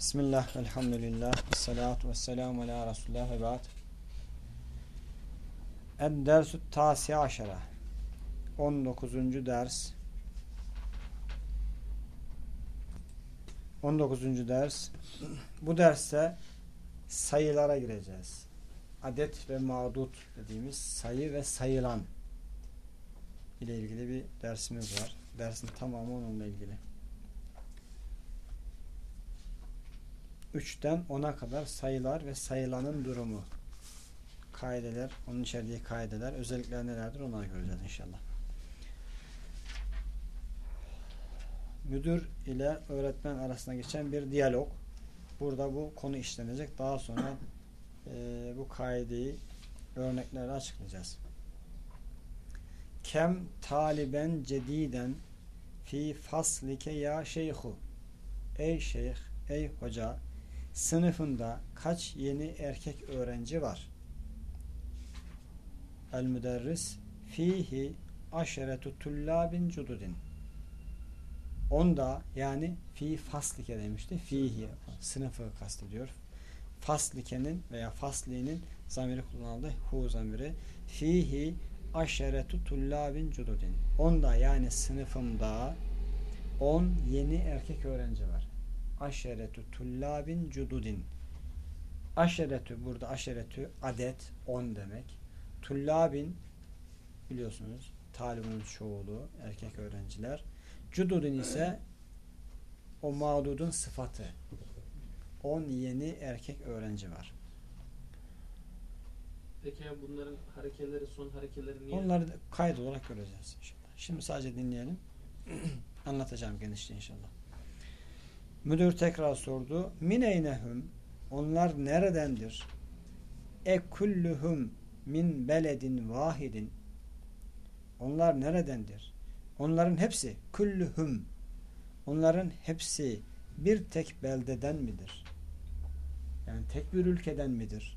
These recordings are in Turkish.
Bismillah, elhamdülillah, salatu ve selamu ala Resulullah ve ba'd. Ed-dersü tasi aşara 19. ders 19. ders Bu derste sayılara gireceğiz. Adet ve mağdut dediğimiz sayı ve sayılan ile ilgili bir dersimiz var. Dersin tamamı onunla ilgili. 3'ten 10'a kadar sayılar ve sayılanın durumu. Kaideler, onun içerdiği kaideler, özellikler nelerdir onları göreceğiz inşallah. Müdür ile öğretmen arasında geçen bir diyalog. Burada bu konu işlenecek. Daha sonra e, bu kaideyi örneklerle açıklayacağız. Kem taliben cediden fi faslike ya şeyhu Ey şeyh, ey hoca sınıfında kaç yeni erkek öğrenci var? El müderris fihi aşeretu tullabin cududin onda yani fi faslike demişti. Fihi sınıfı kastediyor. Faslikenin veya faslinin zamiri kullanıldı. Hu zamiri. Fihi aşeretu tullabin cududin. Onda yani sınıfımda 10 yeni erkek öğrenci var. Aşeretu tullabin cududin. Aşeretü burada aşeretü adet 10 demek. Tullabin biliyorsunuz talibin çoğulu erkek öğrenciler. Cududun ise o mağdudun sıfatı. 10 yeni erkek öğrenci var. Peki ya bunların harekeleri, son harekeleri niye? Onları kayıt olarak göreceğiz inşallah. Şimdi sadece dinleyelim. Anlatacağım genişçe inşallah. Müdür tekrar sordu. Mineynehum onlar neredendir? E kulluhum min beledin vahidin onlar neredendir? Onların hepsi kulluhum onların hepsi bir tek beldeden midir? Yani tek bir ülkeden midir?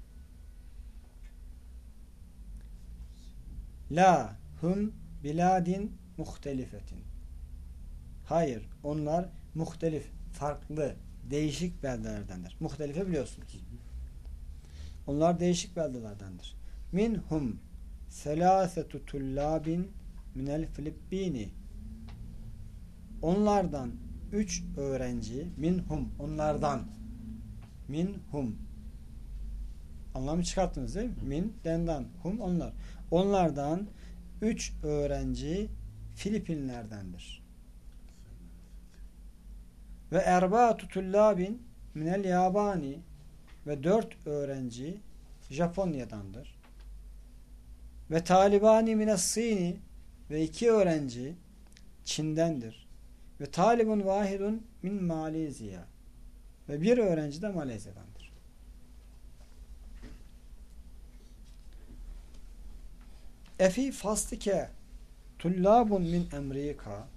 La hum biladin muhtelifetin. Hayır, onlar muhtelif, farklı, değişik beldelerdendir. Muhtelife biliyorsunuz. Onlar değişik beldelerdendir. Minhum selâsetu tullâbin minel Filippini. Onlardan üç öğrenci minhum onlardan minhum anlamı çıkarttınız değil mi? Min dendan hum onlar. Onlardan üç öğrenci Filipinlerdendir. Ve erbaatu tullabin minel yabani ve dört öğrenci Japonya'dandır. Ve talibani mines sini ve iki öğrenci Çin'dendir. Ve talibun vahidun min Malezya ve bir öğrenci de Malezya'dandır. Efi fastike tullabun min Amerika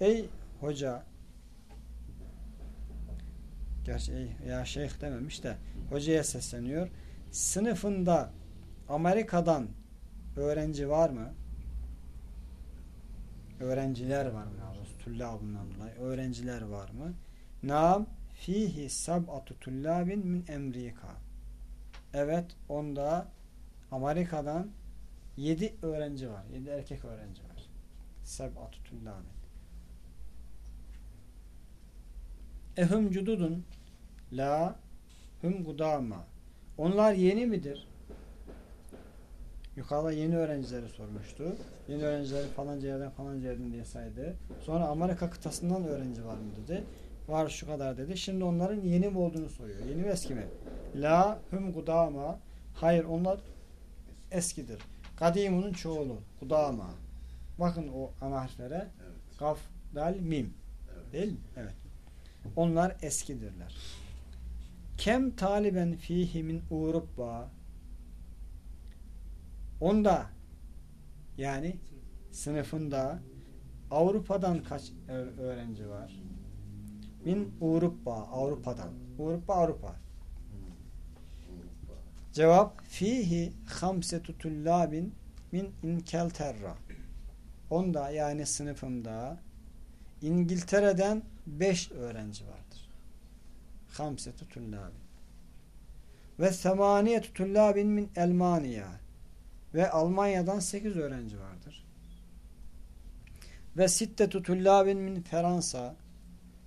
Ey hoca Gerçi ey ya şeyh dememiş de hocaya sesleniyor. Sınıfında Amerika'dan öğrenci var mı? Öğrenciler var mı? Tullabından dolayı. Öğrenciler var mı? Nam fihi sab'atu tullabin min Amerika. Evet onda Amerika'dan yedi öğrenci var. Yedi erkek öğrenci var. Sab'atu tullabin. Ehum cududun la hum gudama. Onlar yeni midir? Yukarıda yeni öğrencileri sormuştu. Yeni öğrencileri falanca yerden falanca yerden diye saydı. Sonra Amerika kıtasından öğrenci var mı dedi. Var şu kadar dedi. Şimdi onların yeni mi olduğunu soruyor. Yeni mi eski mi? La hum gudama. Hayır onlar eskidir. Kadimunun çoğulu. Gudama. Bakın o ana harflere. Evet. Kaf, dal, mim. Evet. Değil mi? Evet. Onlar eskidirler. Kem taliben fihi min Avrupa Onda yani sınıfında Avrupa'dan kaç öğrenci var? Min Avrupa, Avrupa'dan. Avrupa, Avrupa. Cevap fihi hamsetu tullabin min İnkelterra. Onda yani sınıfımda İngiltere'den 5 öğrenci vardır. Hamsetu tullabin. Ve semaniyetu tullabin min Elmaniya. Ve Almanya'dan 8 öğrenci vardır. Ve sittetu tullabin min Fransa.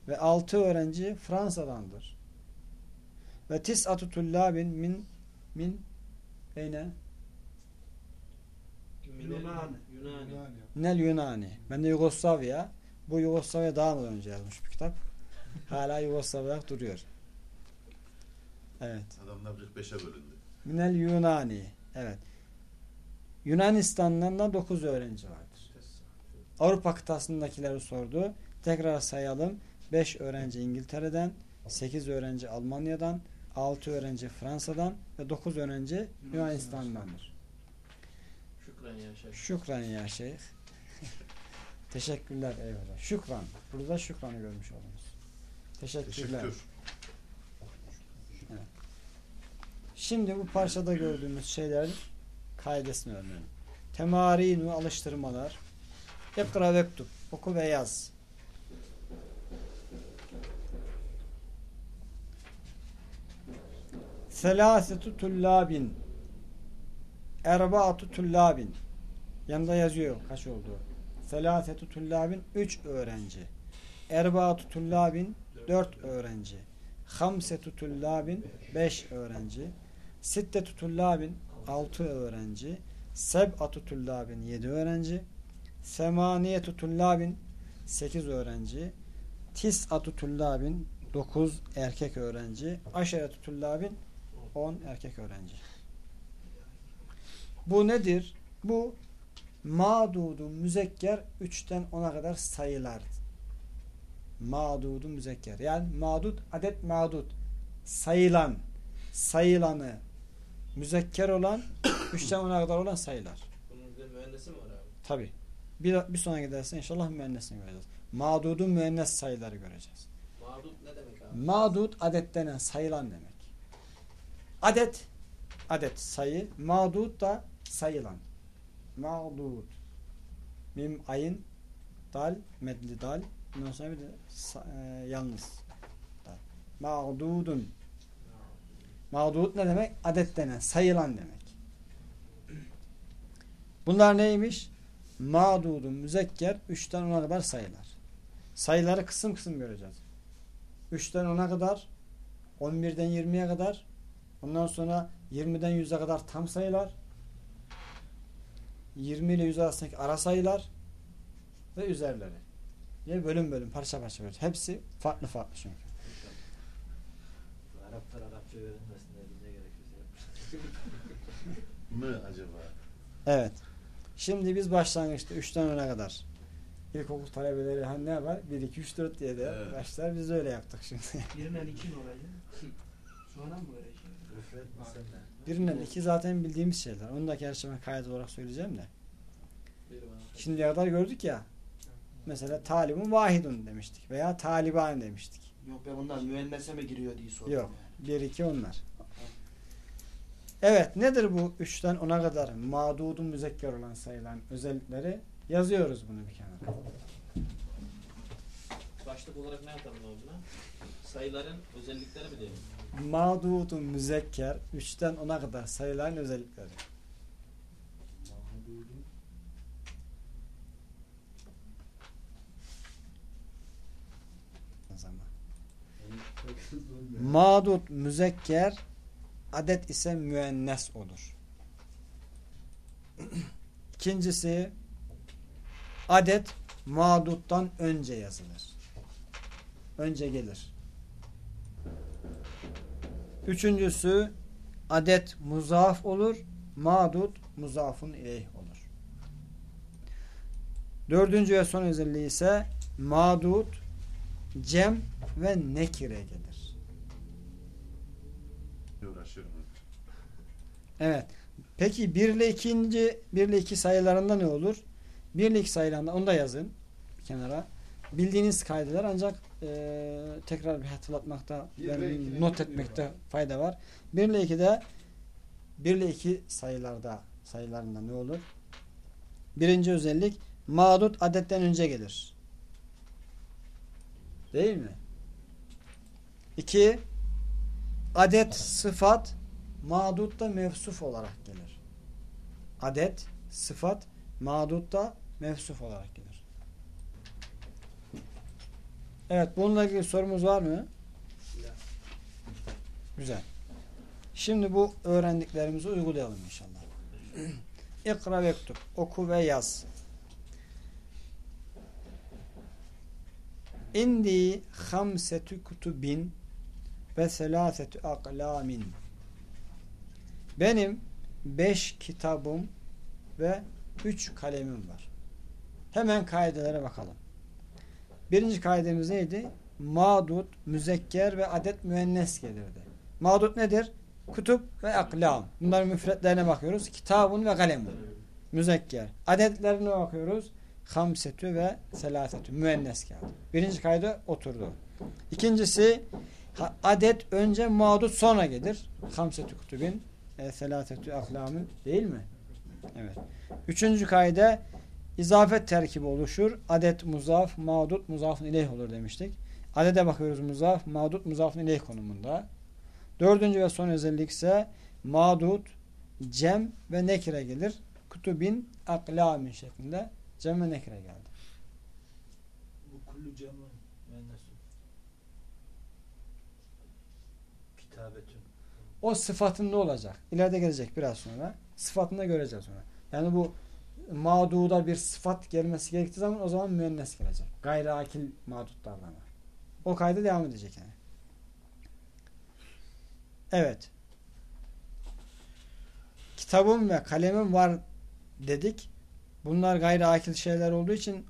Ve 6 öğrenci Fransa'dandır. Ve tis'atu tullabin min min eyne Yunani. Yunani. Nel Yunani. Ben de Yugoslavya. Bu Yugoslavya daha mı önce yazmış bir kitap? Hala Yugoslavya duruyor. Evet. Adamlar 45'e bölündü. Minel Yunani. Evet. Yunanistan'dan da 9 öğrenci vardır. Avrupa kıtasındakileri sordu. Tekrar sayalım. 5 öğrenci İngiltere'den, 8 öğrenci Almanya'dan, 6 öğrenci Fransa'dan ve 9 öğrenci Yunanistan'dandır. Şükran ya şeyh. Şükran ya şeyh. Teşekkürler eyvallah. Şükran. Burada şükranı görmüş oldunuz. Teşekkürler. Teşekkür. Şimdi bu parçada gördüğümüz şeylerin kaidesini öğrenelim. Temarinu alıştırmalar. Ekra vektub. Oku ve yaz. Selâsetu tullâbin. Erbaatu tullâbin. Yanında yazıyor kaç olduğu. Selâsetu tullâbin. Üç öğrenci. Erbaatu tullâbin. Dört öğrenci. Hamsetu tullâbin. Beş öğrenci. Sittetu tullâbin. Altı öğrenci. Seb'atu tullâbin. Yedi öğrenci. Semaniyetu tullâbin. Sekiz öğrenci. Tis'atu tullâbin. Dokuz erkek öğrenci. Aşeretu tullâbin. On erkek öğrenci. Bu nedir? Bu mağdudu müzekker 3'ten 10'a kadar sayılar. Mağdudu müzekker. Yani mağdud adet mağdud. Sayılan, sayılanı müzekker olan 3'ten 10'a kadar olan sayılar. Bunun bir mühendisi mi var abi? Tabi. Bir, bir sonra giderse inşallah müennesini göreceğiz. Mağdudu müennes sayıları göreceğiz. Mağdut ne demek abi? Mağdud adet denen sayılan demek. Adet adet sayı. Mağdud da sayılan. Mağdud. Mim ayın dal medli dal. Ondan sonra bir de e, yalnız dal. Mağdudun. Mağdud ne demek? Adet denen sayılan demek. Bunlar neymiş? Mağdudun müzekker 3'ten 10'a kadar sayılar. Sayıları kısım kısım göreceğiz. 3'ten 10'a kadar 11'den 20'ye kadar ondan sonra 20'den 100'e kadar tam sayılar 20 ile 100 arasındaki ara sayılar ve üzerleri. Yani bölüm bölüm parça parça göreceğiz. Hepsi farklı farklı çünkü. Araplar Arapça öğrenmesin diye biz ne gerekiyorsa yapmışız. Mı acaba? Evet. Şimdi biz başlangıçta 3'ten 10'a kadar ilkokul talebeleri hani ne var? 1, 2, 3, 4 diye de Evet. başlar. Biz öyle yaptık şimdi. Birinden iki mi olacak? Sonra mı böyle şey? Üfret mi sen de? Birinden iki zaten bildiğimiz şeyler. Onu da gerçi ben kayıt olarak söyleyeceğim de. Şimdiye kadar gördük ya. Mesela talibun vahidun demiştik. Veya taliban demiştik. Yok ben bunlar müennese mi giriyor diye sordum. Yok. Yani. Bir iki onlar. Evet nedir bu 3'ten 10'a kadar mağdudun müzekker olan sayılan özellikleri? Yazıyoruz bunu bir kenara. Başlık olarak ne yapalım abi buna? Sayıların özellikleri mi diyelim? Mağdudun müzekker 3'ten 10'a kadar sayılan özellikleri. Mağdud müzekker adet ise müennes olur. İkincisi adet mağduttan önce yazılır. Önce gelir. Üçüncüsü adet muzaf olur. Mağdut muzafun ileyh olur. Dördüncü ve son özelliği ise mağdut cem ve nekire gelir. Uğraşıyorum. Evet. Peki 1 ile 2. 1 ile 2 sayılarında ne olur? 1 ile 2 sayılarında onu da yazın bir kenara. Bildiğiniz kaydeler ancak e, tekrar bir hatırlatmakta ikinin not etmekte abi? fayda var. 1 ile 2'de 1 ile 2 sayılarda sayılarında ne olur? Birinci özellik mağdut adetten önce gelir. Değil mi? İki, adet sıfat mağdutta mevsuf olarak gelir. Adet sıfat mağdutta mevsuf olarak gelir. Evet bununla ilgili sorumuz var mı? Güzel. Şimdi bu öğrendiklerimizi uygulayalım inşallah. İkra ve ektub. Oku ve yaz. İndi hamsetü kutubin ve selasetü aklamin. Benim beş kitabım ve üç kalemim var. Hemen kaidelere bakalım. Birinci kaidemiz neydi? Madud, müzekker ve adet müennes gelirdi. Madud nedir? Kutup ve aklam. Bunların müfretlerine bakıyoruz. Kitabun ve kalemun. Müzekker. Adetlerine bakıyoruz. Hamsetü ve selasetü. Müennes geldi. Birinci kaydı oturdu. İkincisi adet önce mağdut sonra gelir. Hamsetü kutubin e, selasetü aklamın değil mi? Evet. Üçüncü kayda izafet terkibi oluşur. Adet muzaf, mağdut muzafın ileyh olur demiştik. Adede bakıyoruz muzaf, mağdut muzafın ileyh konumunda. Dördüncü ve son özellik ise mağdut, cem ve nekire gelir. Kutubin aklamin şeklinde cem ve nekire geldi. Bu kullu cemun müennesun. Kitabetün. O sıfatında olacak. İleride gelecek biraz sonra. Sıfatında göreceğiz sonra. Yani bu mağduda bir sıfat gelmesi gerektiği zaman o zaman müennes gelecek. Gayri akil mağdutlardan var. O kayda devam edecek yani. Evet. Kitabım ve kalemim var dedik. Bunlar gayri akil şeyler olduğu için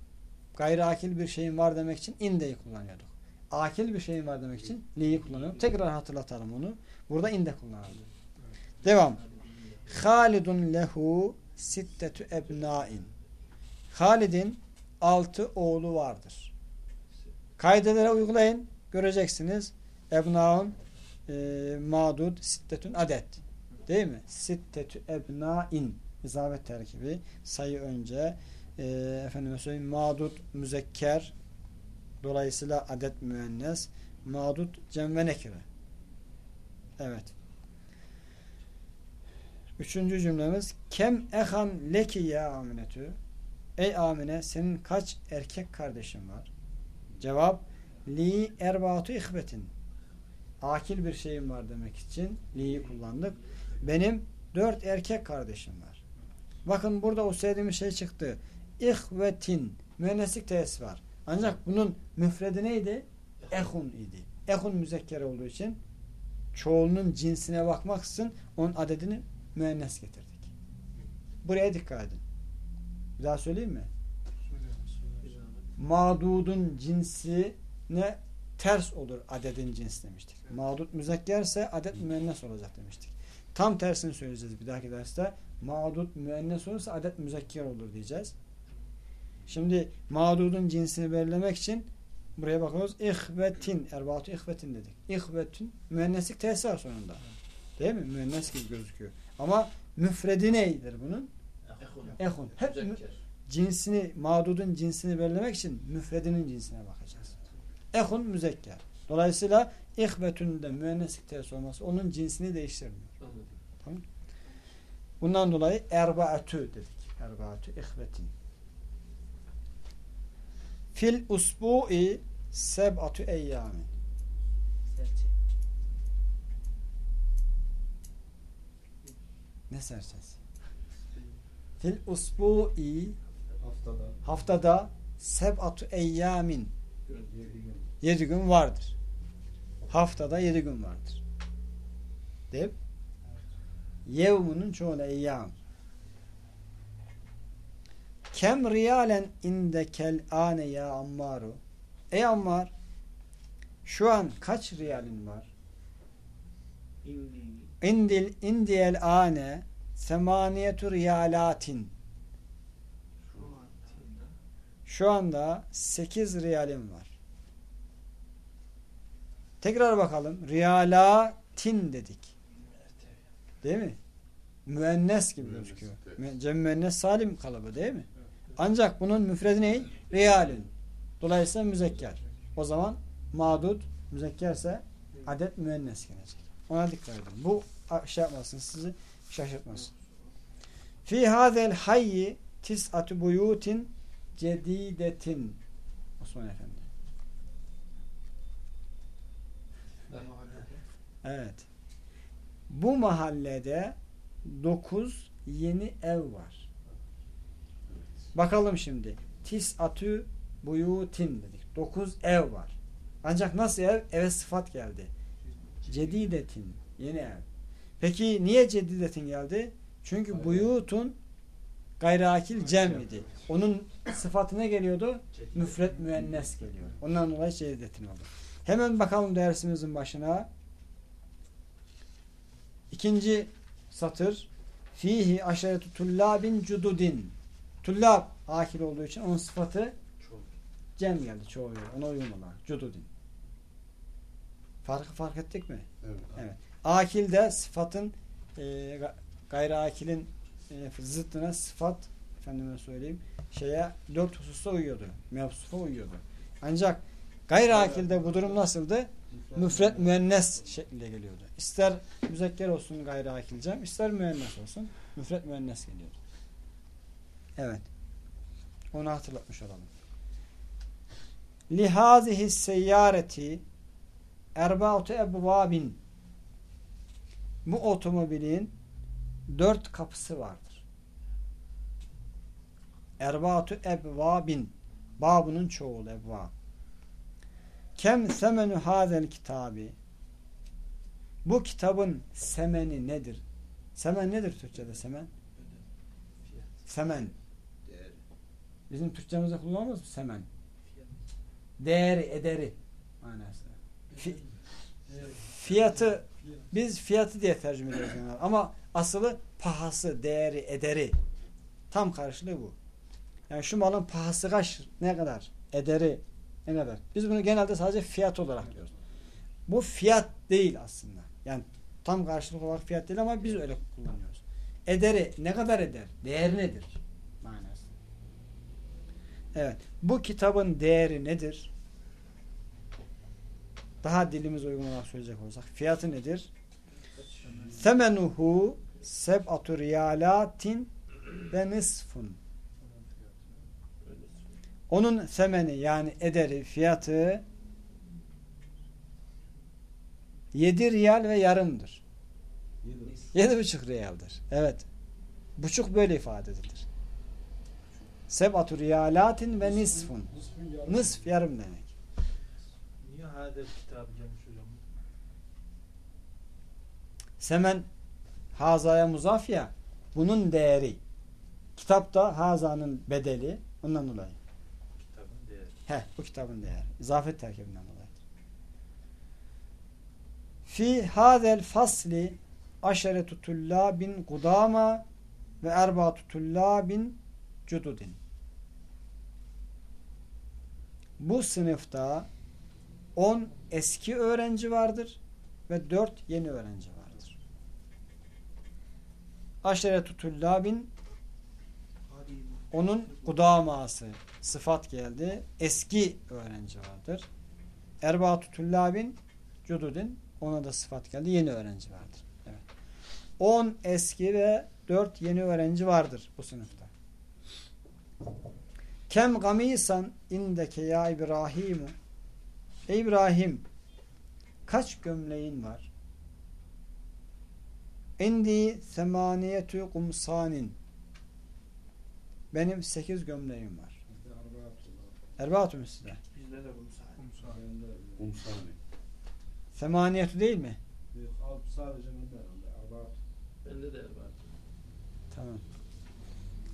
gayri akil bir şeyin var demek için indeyi kullanıyorduk. Akil bir şeyin var demek için li'yi kullanıyorduk. Tekrar hatırlatalım onu. Burada inde kullanıldı. Devam. Halidun lehu sittetü ebnain. Halid'in altı oğlu vardır. Kaidelere uygulayın. Göreceksiniz. Ebnaun e, madud sittetün adet. Değil mi? Sittetü ebnain. İzabet terkibi. Sayı önce. E, efendime söyleyeyim. Madud müzekker. Dolayısıyla adet müennes. Madud cem ve. Evet. Üçüncü cümlemiz Kem ehan leki ya aminetü Ey Amine senin kaç erkek kardeşin var? Cevap Li erbatu ihbetin Akil bir şeyim var demek için li'yi kullandık. Benim dört erkek kardeşim var. Bakın burada o söylediğimiz şey çıktı. İhvetin müenneslik tesis var. Ancak bunun müfredi neydi? Ehun idi. Ehun müzekker olduğu için çoğulunun cinsine bakmaksızın onun adedini müennes getirdik. Buraya dikkat edin. Bir daha söyleyeyim mi? Mağdudun cinsine ters olur adedin cins demiştik. Mağdud müzekkerse adet müennes olacak demiştik. Tam tersini söyleyeceğiz bir dahaki derste. Mağdud müennes olursa adet müzekker olur diyeceğiz. Şimdi mağdudun cinsini belirlemek için buraya bakıyoruz. İhvetin, erbatu ihvetin dedik. İhvetün müenneslik tesis var sonunda. Değil mi? Müennes gibi gözüküyor. Ama müfredi neydir bunun? Ehun. Hep cinsini, mağdudun cinsini belirlemek için müfredinin cinsine bakacağız. Ehun müzekker. Dolayısıyla ihbetün de müenneslik tesis olması onun cinsini değiştirmiyor. Bundan dolayı erbaatü dedik. Erbaatü ihbetin. Fil usbu'i seb'atü eyyamin. Ne serçesi? Fil usbu'i Haftada. haftada seb'atü eyyamin. Yedi gün. Vardır. Haftada yedi gün vardır. Mi? Yevmunun çoğuna eyyam. Kem riyalen indekel ane ya ammaru. Ey Ammar şu an kaç riyalin var? İndil indiyel ane semaniyetu riyalatin. Şu anda 8 riyalim var. Tekrar bakalım. Riyalatin dedik. Değil mi? Müennes gibi Müennes, gözüküyor. evet. Cem müennes salim kalıbı değil mi? Ancak bunun müfredi ne? Riyalin. Dolayısıyla müzekker. O zaman madud müzekkerse adet müennes gelecek. Ona dikkat edin. Bu şey yapmasın sizi şaşırtmasın. Fi hazel hayyi tis'atu buyutin cedidetin Osman Efendi. Evet. Bu mahallede 9 yeni ev var. Bakalım şimdi. Tis'atü buyutin dedik. 9 ev var. Ancak nasıl ev? Eve sıfat geldi. Cedidetin. Yeni ev. Peki niye cedidetin geldi? Çünkü buyutun gayrakil cem idi. Onun sıfatı ne geliyordu? Müfret müennes geliyor. Ondan dolayı cedidetin oldu. Hemen bakalım dersimizin başına. İkinci satır. Fihi aşeretu tullabin cududin. Tullab akil olduğu için onun sıfatı cem geldi çoğu. Ona olarak. Cududin. Farkı fark ettik mi? Evet. Evet. Akil de sıfatın e, ga- gayri akilin e, zıttına sıfat efendime söyleyeyim şeye dört hususta uyuyordu. Mevsufa uyuyordu. Ancak gayri akilde bu durum nasıldı? Müfret müennes şeklinde geliyordu. İster müzekker olsun gayri akilcem, ister müennes olsun. Müfret müennes geliyordu. Evet. Onu hatırlatmış olalım. Lihazihi seyyareti erba'atu ebvabin bu otomobilin dört kapısı vardır. Erba'atu ebvabin babının çoğulu ebvab. Kem semenu hazel kitabi bu kitabın semeni nedir? Semen nedir Türkçe'de semen? Semen. Bizim Türkçemizde kullanmaz mı semen? Değeri, ederi manası. Fi- fiyatı biz fiyatı diye tercüme ediyoruz genelde. Ama asılı pahası, değeri, ederi. Tam karşılığı bu. Yani şu malın pahası kaç, ne kadar? Ederi ne kadar? Biz bunu genelde sadece fiyat olarak diyoruz. Bu fiyat değil aslında. Yani tam karşılık olarak fiyat değil ama biz öyle kullanıyoruz. Ederi ne kadar eder? Değeri nedir? Manası. Evet. Bu kitabın değeri nedir? Daha dilimiz uygun olarak söyleyecek olursak. Fiyatı nedir? Semenuhu seb'atu riyalatin ve nisfun. Onun semeni yani ederi fiyatı 7 riyal ve yarımdır. Yedi buçuk riyaldır. Evet. Buçuk böyle ifade edilir. Seb'atu riyalatin ve nisfun. Nısf yarım demek. Niye hadel kitabı gelmiş hocam? Semen hazaya muzaf ya bunun değeri. Kitapta hazanın bedeli ondan dolayı. Kitabın değeri. He, bu kitabın değeri. İzafet terkibinden dolayı. Fi hadel fasli aşeretu tullabin kudama ve erbatu tullabin cududin. Bu sınıfta 10 eski öğrenci vardır ve 4 yeni öğrenci vardır. Aşeretu tullabin onun kudaması sıfat geldi. Eski öğrenci vardır. Erbatu tullabin cududin ona da sıfat geldi. Yeni öğrenci vardır. Evet. 10 eski ve 4 yeni öğrenci vardır bu sınıfta. Kem gamisan indeke ya İbrahimu Ey İbrahim kaç gömleğin var? İndi semaniyetü kumsanin benim 8 gömleğim var. Erbaatü mü size? Bizde de bunu sahip. Umsani. Semaniyetü değil mi? Sadece bende herhalde. Arba Bende de var. Tamam.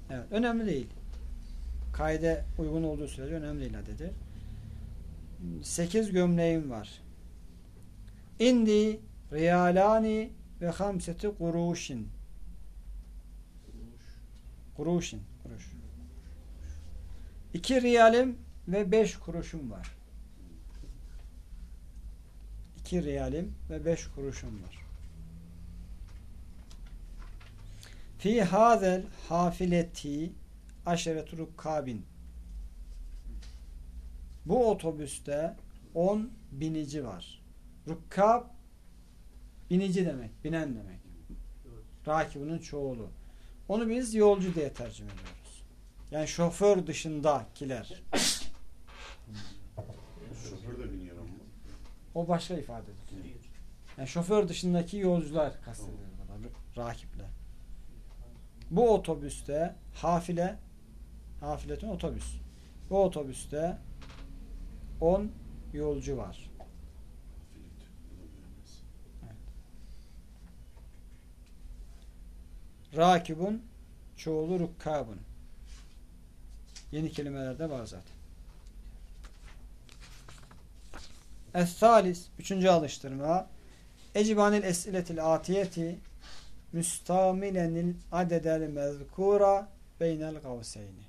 Evet. Önemli değil. Kaide uygun olduğu sürece önemli değil adedir. 8 gömleğim var. İndi riyalani ve hamseti kuruşin. Kuruşin. Kuruş. 2 riyalim ve 5 kuruşum var. 2 riyalim ve 5 kuruşum var. Fi hazel hafileti aşeretu rukkabin. Bu otobüste 10 binici var. Rukkab binici demek, binen demek. Rakibinin çoğulu. Onu biz yolcu diye tercüme ediyoruz. Yani şoför dışındakiler. Şoför de biniyor ama. O başka ifade ediyor. Yani şoför dışındaki yolcular kastediyor burada. Rakipler. Bu otobüste hafile hafiletin otobüs. Bu otobüste 10 yolcu var. Bilemez. Rakibun çoğulu rukkabun. Yeni kelimelerde var zaten. Es-salis üçüncü alıştırma Ecibanil esiletil atiyeti müstamilenil adedel mezkura beynel gavseyni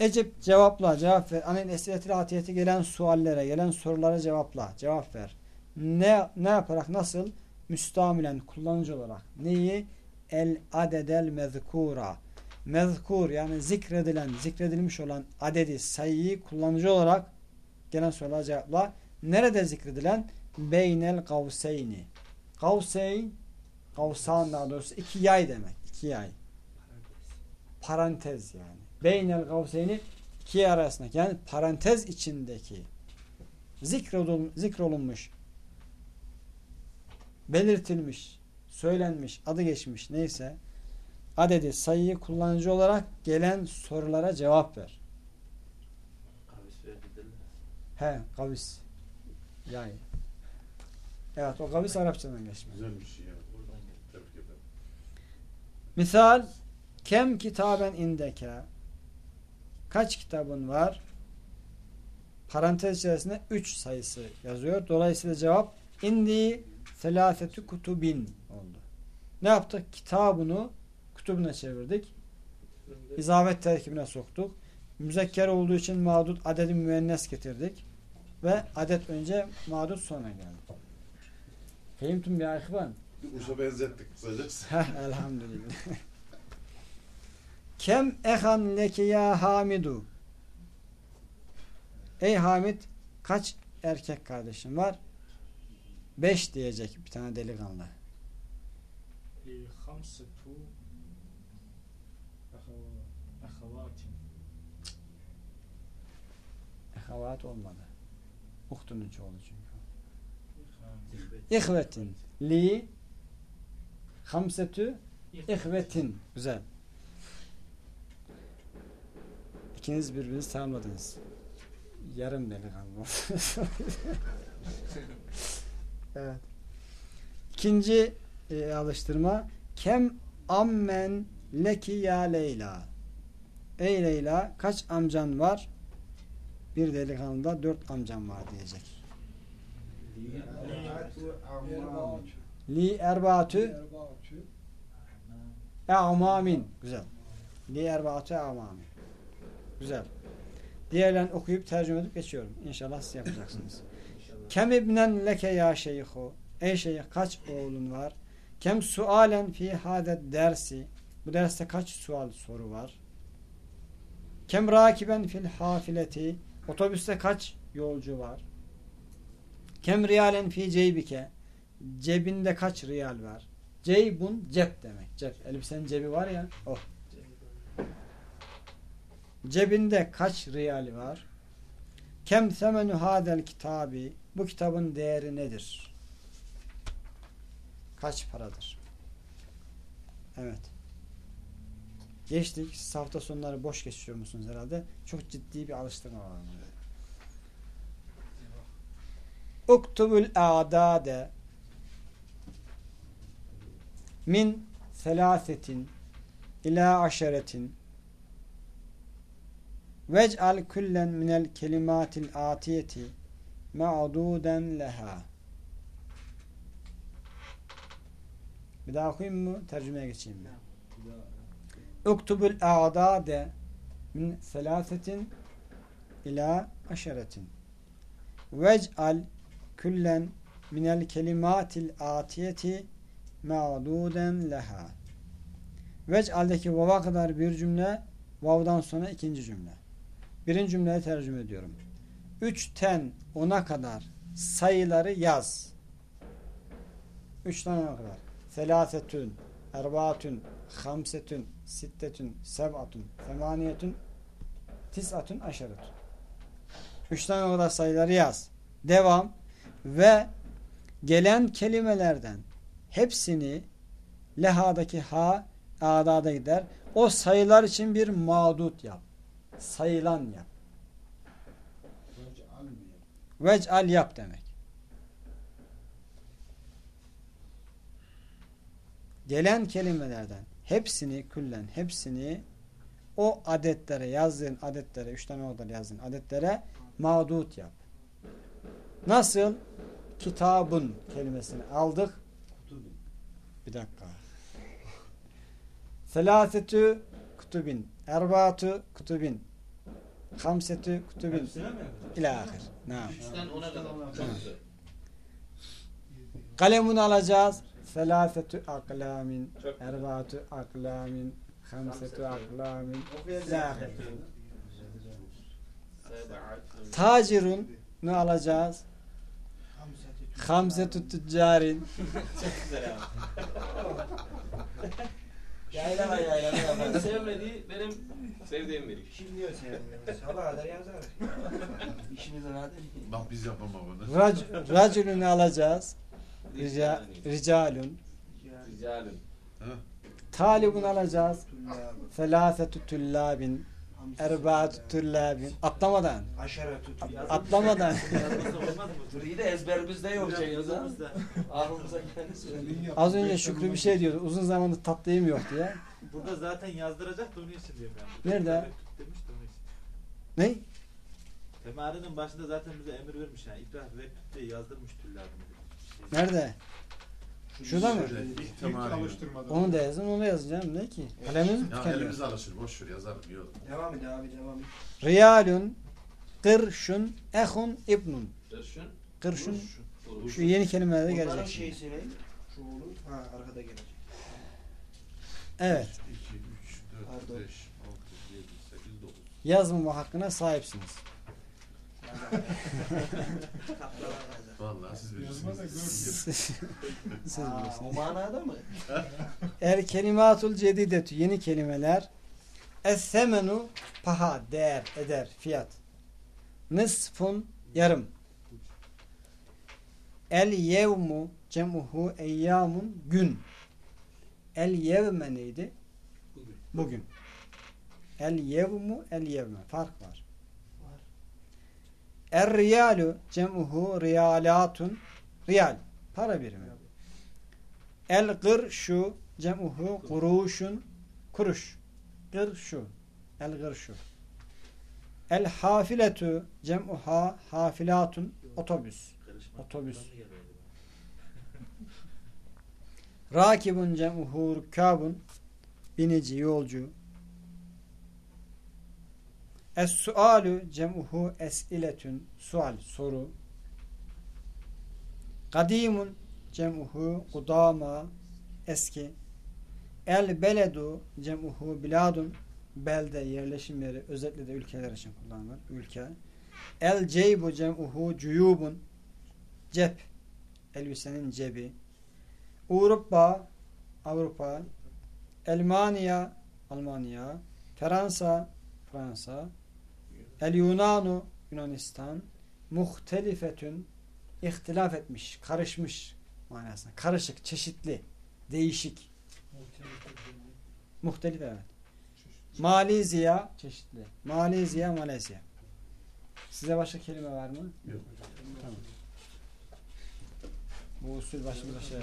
Ecep cevapla cevap ver. Anil esiletil atiyeti gelen suallere, gelen sorulara cevapla, cevap ver. Ne ne yaparak nasıl? Müstamilen kullanıcı olarak. Neyi? El adedel mezkura. Mezkur yani zikredilen, zikredilmiş olan adedi, sayıyı kullanıcı olarak gelen sorulara cevapla. Nerede zikredilen? Beynel kavseyni. Kavseyn, kavsan daha doğrusu iki yay demek. İki yay. Parantez yani. Beynel kavseyni iki arasındaki yani parantez içindeki zikrodul, zikrolunmuş belirtilmiş, söylenmiş, adı geçmiş neyse adedi, sayıyı kullanıcı olarak gelen sorulara cevap ver. Kavis. He, kavis. Yay. Evet, o kavis Arapçadan geçme. Güzel bir şey ya. Ederim. Misal, kem kitaben indeke kaç kitabın var? Parantez içerisinde 3 sayısı yazıyor. Dolayısıyla cevap indi selafetü kutubin oldu. Ne yaptık? Kitabını kutubuna çevirdik. İzafet terkibine soktuk. Müzekker olduğu için mağdut adedi müennes getirdik. Ve adet önce mağdut sonra geldi. Fehimtum ya ihvan. Uşa benzettik kısacası. Elhamdülillah. Kem eham leki ya Hamidu. Ey Hamid kaç erkek kardeşin var? Beş diyecek bir tane delikanlı. Ehavat olmadı. Uhtunun çoğulu çünkü. İhvetin. Li hamsetü ihvetin. Güzel. İkiniz birbirinizi tanımadınız. Yarım delikanlı. evet. İkinci e, alıştırma. Kem ammen leki ya Leyla. Ey Leyla kaç amcan var? Bir delikanlıda dört amcam var diyecek. Li erbaatü E'amamin. Güzel. Li erbaatü e'amamin. Güzel. Diğerlerini okuyup tercüme edip geçiyorum. İnşallah siz yapacaksınız. Kem ibnen leke ya şeyhu. Ey şeyh kaç oğlun var? Kem sualen fi hadet dersi. Bu derste kaç sual soru var? Kem rakiben fil hafileti. Otobüste kaç yolcu var? Kem riyalen fi ceybike. Cebinde kaç riyal var? Ceybun cep demek. Cep. Elbisenin cebi var ya. Oh. Cebinde kaç riyal var? Kem semenü hadel kitabi. Bu kitabın değeri nedir? Kaç paradır? Evet. Geçtik. Siz hafta sonları boş geçiyor musunuz herhalde? Çok ciddi bir alıştırma var. Uktubul a'dade min selasetin ila aşeretin vec'al kullen minel kelimatil atiyeti ma'duden leha bir daha okuyayım mı? Tercümeye geçeyim mi? Uktubul a'dade min selasetin ila aşeretin vec'al kullen minel kelimatil atiyeti ma'duden leha vec'aldeki vava kadar bir cümle vav'dan sonra ikinci cümle birinci cümleyi tercüme ediyorum üçten ona kadar sayıları yaz. Üçten ona kadar. Selâsetün, erbaatün, hamsetün, sittetün, seb'atün, femaniyetün, tis'atün, aşeretün. Üçten ona kadar sayıları yaz. Devam. Ve gelen kelimelerden hepsini lehadaki ha adada gider. O sayılar için bir mağdut yap. Sayılan yap. Vec'al yap demek. Gelen kelimelerden hepsini küllen hepsini o adetlere yazdığın adetlere üç tane orada yazdığın adetlere mağdut yap. Nasıl? Kitabın kelimesini aldık. Bir dakika. Selasetü kutubin. Erbaatü kutubin. Hamsetü kutubin. İlâ ahir. Kalemini alacağız. Selasetü aklamin. Erbaatü aklamin. Hamsetü aklamin. İlâ ahir. Tacirun ne alacağız? Hamsetü tüccarin. Çok güzel abi. Yaylana yaylana En yapar. sevmediği benim sevdiğim biri. Şimdi diyor sevmiyorum. Sabah kadar yazar. İşinizin adı. Bak biz yapamam bunu. Rac racülünü alacağız. Rica, ricalun. Ricalun. Talibun alacağız. Felâfetü tüllâbin. Erbaatü tüllâbin. Atlamadan. Tut. Atlamadan. De ezberimizde yok şey yazarımızda. Aklımıza. Az önce Şükrü bir şey diyordu. Uzun zamandır tatlıyım yok diye. Burada zaten yazdıracak da onun için diyorum yani. Nerede? Burada Demiş de onun için. Ne? Temarinin başında zaten bize emir vermiş yani. İbrahim ve yazdırmış tüllabını. Nerede? Şurada mı? İlk. Onu da yazın, onu yazacağım. Ne ki? Kalemimiz mi Ya tükeniyor? elimiz alışır. Boş ver yazarım. Yok. Devam et abi devam et. Riyalun, kırşun, ehun, ibnun. Kırşun. Kırşun, şu yeni kelimelerde gelecek. şimdi. şeysi ne? Şu olur. Ha arkada gelecek. Evet. 2, 3, 4, Pardon. 5, 6, 7, 8, 9. Yazmama hakkına sahipsiniz. Vallahi siz bilirsiniz. Siz Aa, o bilirsiniz. manada mı? Er kelimatul cedidetü yeni kelimeler. Es-semenu paha, değer, eder, fiyat. Nısfun yarım. El yevmu cem'uhu eyyamun gün. El yevme neydi? Bugün. Bugün. El yevmu el yevme. Fark. Var. Er riyalu cem'uhu riyalatun. Riyal. Para birimi. El gırşu cem'uhu kuruşun. Kuruş. Gırşu. El gırşu. El hafiletu cem'uha hafilatun. Otobüs. Otobüs. Rakibun cem'uhu rükabun. Binici, yolcu. Es-sualu cem'uhu es'iletün. Sual, soru. Kadimun cem'uhu kudama. Eski. El beledu cem'uhu biladun. Belde, yerleşim yeri, özellikle de ülkeler için kullanılır. Ülke. El ceybu cem'uhu cuyubun. Cep. Elbisenin cebi. Avrupa, Avrupa. Elmanya, Almanya. Fransa, Fransa. El Yunanu, Yunanistan. Muhtelifetün, ihtilaf etmiş, karışmış manasına. Karışık, çeşitli, değişik. Muhtelif evet. Malezya, çeşitli. Malezya, Malezya. Size başka kelime var mı? Yok. Tamam. Bu usul başımıza şey.